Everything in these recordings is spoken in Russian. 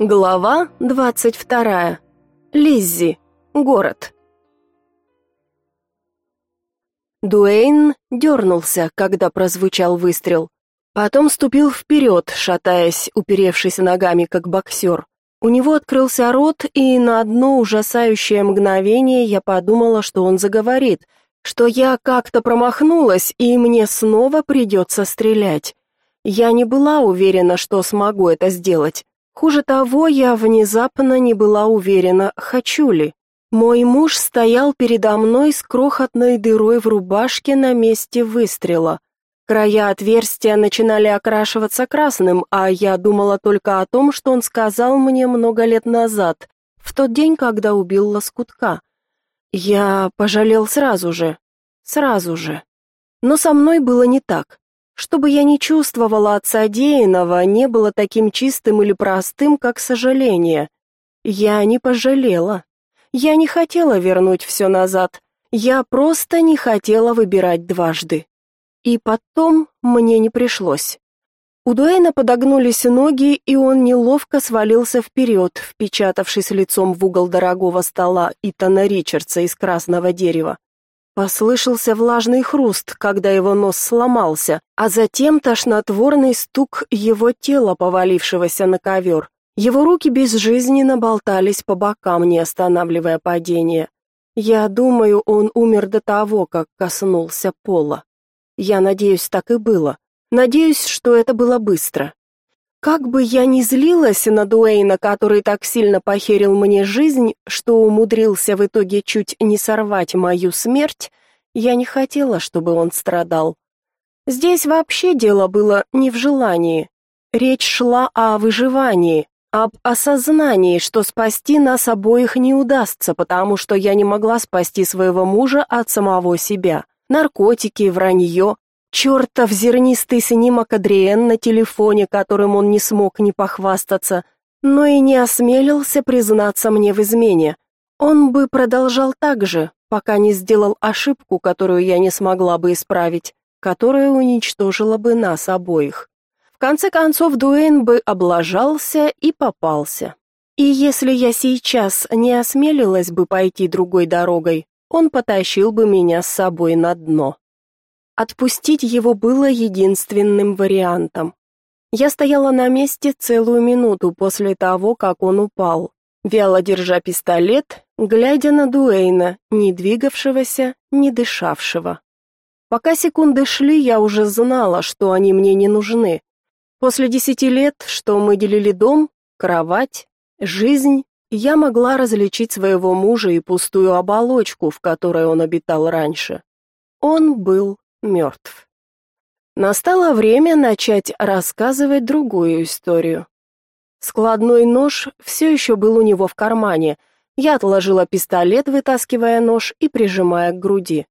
Глава 22. Лиззи. Город. Дуэйн дернулся, когда прозвучал выстрел. Потом ступил вперед, шатаясь, уперевшись ногами, как боксер. У него открылся рот, и на одно ужасающее мгновение я подумала, что он заговорит, что я как-то промахнулась, и мне снова придется стрелять. Я не была уверена, что смогу это сделать. Хуже того, я внезапно не была уверена, хочу ли. Мой муж стоял передо мной с крохотной дырой в рубашке на месте выстрела. Края отверстия начинали окрашиваться красным, а я думала только о том, что он сказал мне много лет назад, в тот день, когда убил лоскутка. Я пожалел сразу же, сразу же. Но со мной было не так. Что бы я ни чувствовала от содеянного, не было таким чистым или простым, как сожаление. Я не пожалела. Я не хотела вернуть все назад. Я просто не хотела выбирать дважды. И потом мне не пришлось. У Дуэйна подогнулись ноги, и он неловко свалился вперед, впечатавшись лицом в угол дорогого стола Итана Ричардса из красного дерева. Послышался влажный хруст, когда его нос сломался, а затем тошнотворный стук его тела, повалившегося на ковер. Его руки безжизненно болтались по бокам, не останавливая падение. Я думаю, он умер до того, как коснулся пола. Я надеюсь, так и было. Надеюсь, что это было быстро. Как бы я ни злилась на Дуэйна, который так сильно похерил мне жизнь, что умудрился в итоге чуть не сорвать мою смерть, я не хотела, чтобы он страдал. Здесь вообще дело было не в желании. Речь шла о выживании, об осознании, что спасти нас обоих не удастся, потому что я не могла спасти своего мужа от самого себя. Наркотики, вранье, Чертов зернистый снимок Адриен на телефоне, которым он не смог не похвастаться, но и не осмелился признаться мне в измене. Он бы продолжал так же, пока не сделал ошибку, которую я не смогла бы исправить, которая уничтожила бы нас обоих. В конце концов, Дуэйн бы облажался и попался. И если я сейчас не осмелилась бы пойти другой дорогой, он потащил бы меня с собой на дно. Отпустить его было единственным вариантом. Я стояла на месте целую минуту после того, как он упал, вяло держа пистолет, глядя на Дуэйна, не двигавшегося, не дышавшего. Пока секунды шли, я уже знала, что они мне не нужны. После десяти лет, что мы делили дом, кровать, жизнь, я могла различить своего мужа и пустую оболочку, в которой он обитал раньше. Он был мертв. Настало время начать рассказывать другую историю. Складной нож все еще был у него в кармане. Я отложила пистолет, вытаскивая нож и прижимая к груди.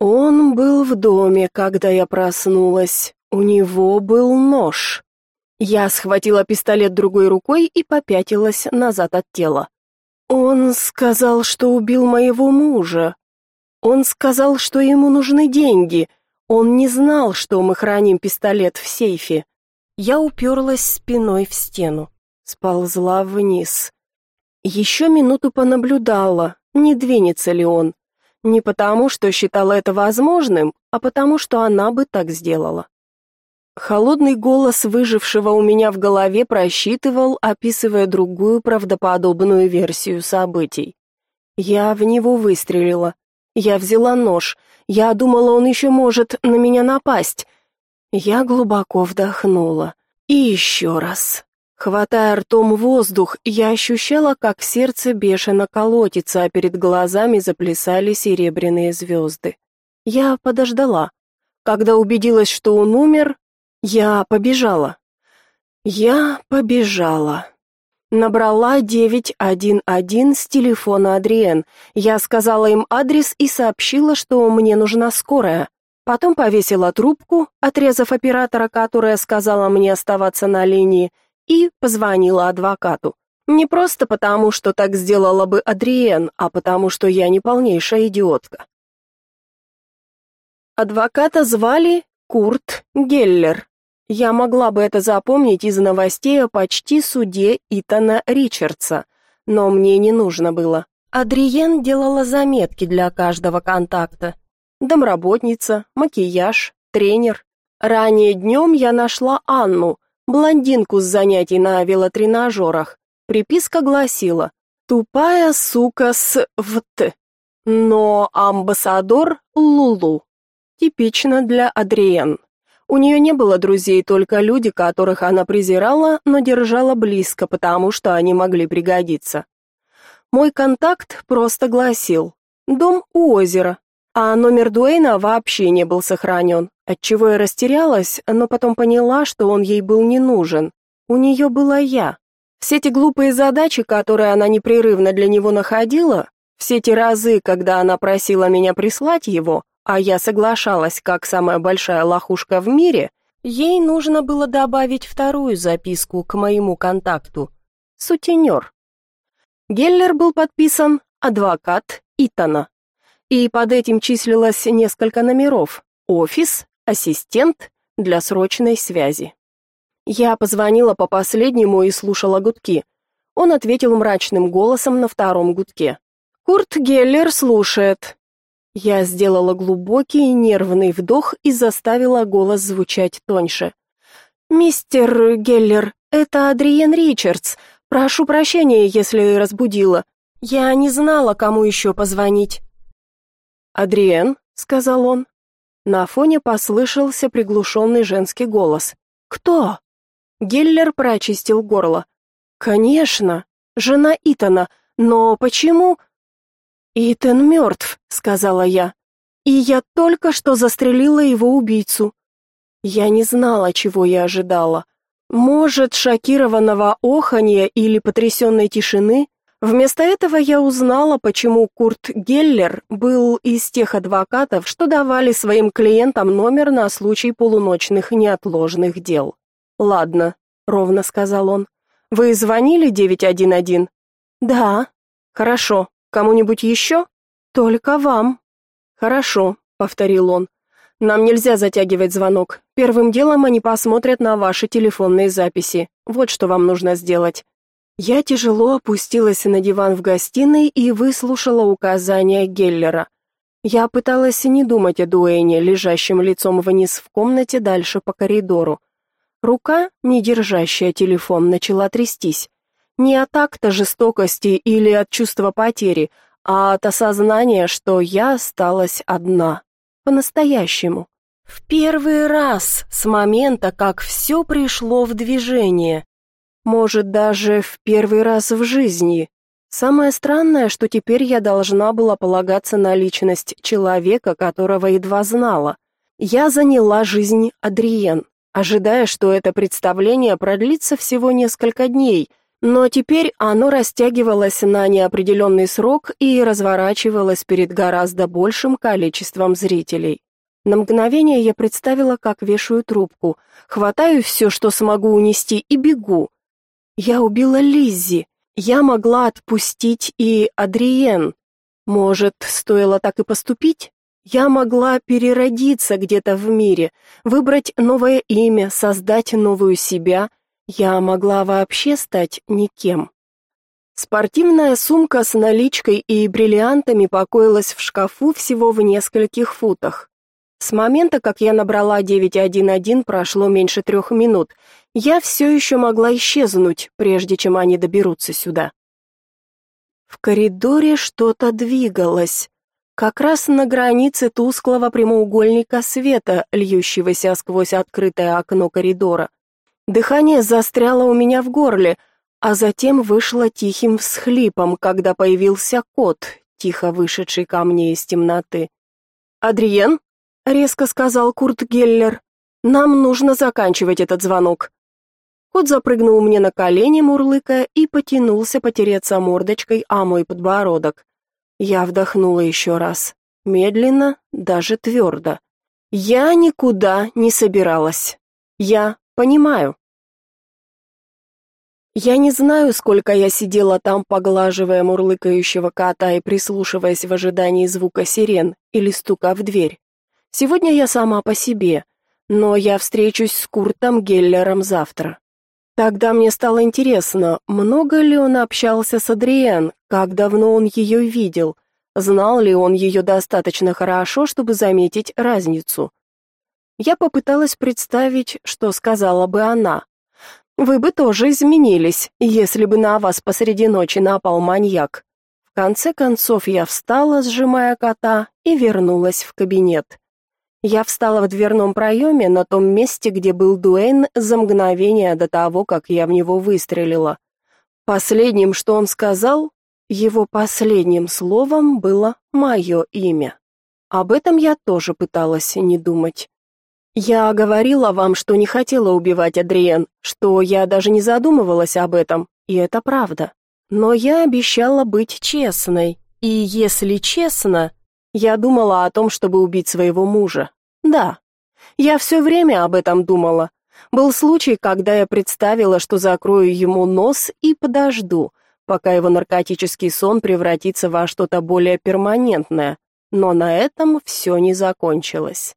Он был в доме, когда я проснулась. У него был нож. Я схватила пистолет другой рукой и попятилась назад от тела. Он сказал, что убил моего мужа, он сказал, что ему нужны деньги. Он не знал, что мы храним пистолет в сейфе. Я уперлась спиной в стену, сползла вниз. Еще минуту понаблюдала, не двинется ли он. Не потому, что считала это возможным, а потому, что она бы так сделала. Холодный голос выжившего у меня в голове просчитывал, описывая другую правдоподобную версию событий. Я в него выстрелила, я взяла нож. Я думала, он еще может на меня напасть. Я глубоко вдохнула. И еще раз. Хватая ртом воздух, я ощущала, как сердце бешено колотится, а перед глазами заплясали серебряные звезды. Я подождала. Когда убедилась, что он умер, я побежала. Я побежала. Набрала 911 с телефона Адриен. Я сказала им адрес и сообщила, что мне нужна скорая. Потом повесила трубку, отрезав оператора, которая сказала мне оставаться на линии, и позвонила адвокату. Не просто потому, что так сделала бы Адриен, а потому, что я не полнейшая идиотка. Адвоката звали Курт Геллер. Я могла бы это запомнить из новостей о почти суде Итана Ричардса, но мне не нужно было. Адриен делала заметки для каждого контакта. Домработница, макияж, тренер. Ранее днем я нашла Анну, блондинку с занятий на велотренажерах. Приписка гласила «Тупая сука с ВТ». Но амбассадор Лулу. Типично для Адриен. У нее не было друзей, только люди, которых она презирала, но держала близко, потому что они могли пригодиться. Мой контакт просто гласил «Дом у озера», а номер Дуэйна вообще не был сохранен, отчего я растерялась, но потом поняла, что он ей был не нужен. У нее была я. Все эти глупые задачи, которые она непрерывно для него находила, все те разы, когда она просила меня прислать его, а я соглашалась как самая большая лохушка в мире, ей нужно было добавить вторую записку к моему контакту. Сутенер. Геллер был подписан «Адвокат Итана». И под этим числилось несколько номеров «Офис», «Ассистент» для срочной связи. Я позвонила по последнему и слушала гудки. Он ответил мрачным голосом на втором гудке. «Курт Геллер слушает. Я сделала глубокий нервный вдох и заставила голос звучать тоньше. «Мистер Геллер, это Адриен Ричардс. Прошу прощения, если разбудила. Я не знала, кому еще позвонить». «Адриен», — сказал он. На фоне послышался приглушенный женский голос. «Кто?» Геллер прочистил горло. «Конечно, жена Итана, но почему...» «Итан мертв», — сказала я. «И я только что застрелила его убийцу». Я не знала, чего я ожидала. Может, шокированного оханья или потрясенной тишины? Вместо этого я узнала, почему Курт Геллер был из тех адвокатов, что давали своим клиентам номер на случай полуночных неотложных дел. «Ладно», — ровно сказал он. «Вы звонили 911?» «Да». «Хорошо. Кому-нибудь еще?» «Только вам». «Хорошо», — повторил он. «Нам нельзя затягивать звонок. Первым делом они посмотрят на ваши телефонные записи. Вот что вам нужно сделать». Я тяжело опустилась на диван в гостиной и выслушала указания Геллера. Я пыталась не думать о Дуэйне, лежащем лицом вниз в комнате дальше по коридору. Рука, не держащая телефон, начала трястись. Не от акта жестокости или от чувства потери, а от осознания, что я осталась одна. По-настоящему. В первый раз с момента, как все пришло в движение. Может, даже в первый раз в жизни. Самое странное, что теперь я должна была полагаться на личность человека, которого едва знала. Я заняла жизнь Адриен, ожидая, что это представление продлится всего несколько дней – но теперь оно растягивалось на неопределенный срок и разворачивалось перед гораздо большим количеством зрителей. На мгновение я представила, как вешаю трубку, хватаю все, что смогу унести, и бегу. Я убила Лиззи. Я могла отпустить и Адриен. Может, стоило так и поступить? Я могла переродиться где-то в мире, выбрать новое имя, создать новую себя — я могла вообще стать никем. Спортивная сумка с наличкой и бриллиантами покоилась в шкафу всего в нескольких футах. С момента, как я набрала 911, прошло меньше трех минут. Я все еще могла исчезнуть, прежде чем они доберутся сюда. В коридоре что-то двигалось. Как раз на границе тусклого прямоугольника света, льющегося сквозь открытое окно коридора. Дыхание застряло у меня в горле, а затем вышло тихим всхлипом, когда появился кот, тихо вышедший ко мне из темноты. «Адриен?» — резко сказал Курт Геллер. «Нам нужно заканчивать этот звонок». Кот запрыгнул мне на колени, мурлыкая, и потянулся потереться мордочкой о мой подбородок. Я вдохнула еще раз, медленно, даже твердо. Я никуда не собиралась. Я понимаю. Я не знаю, сколько я сидела там, поглаживая мурлыкающего кота и прислушиваясь в ожидании звука сирен или стука в дверь. Сегодня я сама по себе. Но я встречусь с Куртом Геллером завтра. Тогда мне стало интересно, много ли он общался с Адриен, как давно он ее видел, знал ли он ее достаточно хорошо, чтобы заметить разницу. Я попыталась представить, что сказала бы она. Вы бы тоже изменились, если бы на вас посреди ночи напал маньяк. В конце концов я встала, сжимая кота, и вернулась в кабинет. Я встала в дверном проеме на том месте, где был Дуэйн за мгновение до того, как я в него выстрелила. Последним, что он сказал, его последним словом было мое имя. Об этом я тоже пыталась не думать. Я говорила вам, что не хотела убивать Адриен, что я даже не задумывалась об этом, и это правда. Но я обещала быть честной, и если честно, я думала о том, чтобы убить своего мужа. Да. Я все время об этом думала. Был случай, когда я представила, что закрою ему нос и подожду, пока его наркотический сон превратится во что-то более перманентное. Но на этом все не закончилось.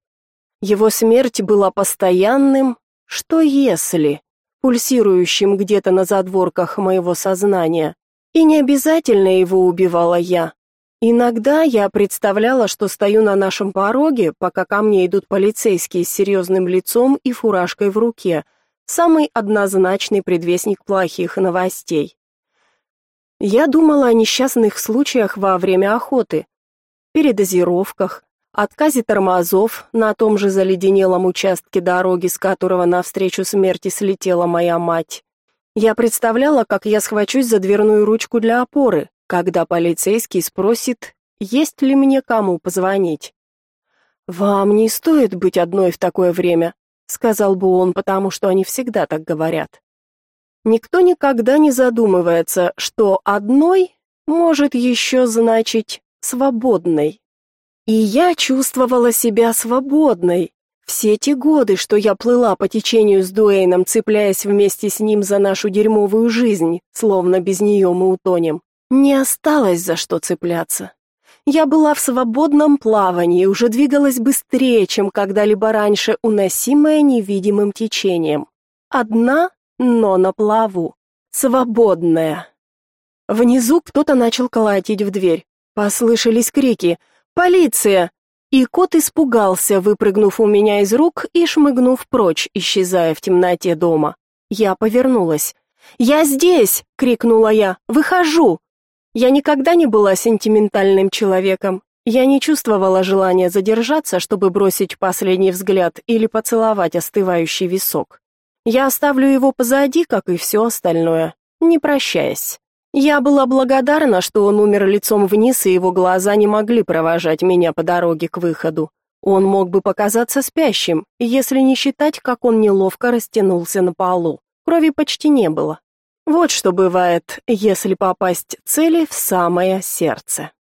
Его смерть была постоянным «что если», пульсирующим где-то на задворках моего сознания. И не обязательно его убивала я. Иногда я представляла, что стою на нашем пороге, пока ко мне идут полицейские с серьезным лицом и фуражкой в руке, самый однозначный предвестник плохих новостей. Я думала о несчастных случаях во время охоты, передозировках, отказе тормозов на том же заледенелом участке дороги, с которого навстречу смерти слетела моя мать. Я представляла, как я схвачусь за дверную ручку для опоры, когда полицейский спросит, есть ли мне кому позвонить. «Вам не стоит быть одной в такое время», — сказал бы он, потому что они всегда так говорят. Никто никогда не задумывается, что одной может еще значить свободной. И я чувствовала себя свободной. Все те годы, что я плыла по течению с Дуэйном, цепляясь вместе с ним за нашу дерьмовую жизнь, словно без нее мы утонем, не осталось за что цепляться. Я была в свободном плавании, уже двигалась быстрее, чем когда-либо раньше, уносимая невидимым течением. Одна, но на плаву. Свободная. Внизу кто-то начал колотить в дверь. Послышались крики — «Полиция!» И кот испугался, выпрыгнув у меня из рук и шмыгнув прочь, исчезая в темноте дома. Я повернулась. «Я здесь!» — крикнула я. «Выхожу!» Я никогда не была сентиментальным человеком. Я не чувствовала желания задержаться, чтобы бросить последний взгляд или поцеловать остывающий висок. Я оставлю его позади, как и все остальное, не прощаясь. Я была благодарна, что он умер лицом вниз, и его глаза не могли провожать меня по дороге к выходу. Он мог бы показаться спящим, если не считать, как он неловко растянулся на полу. Крови почти не было. Вот что бывает, если попасть цели в самое сердце.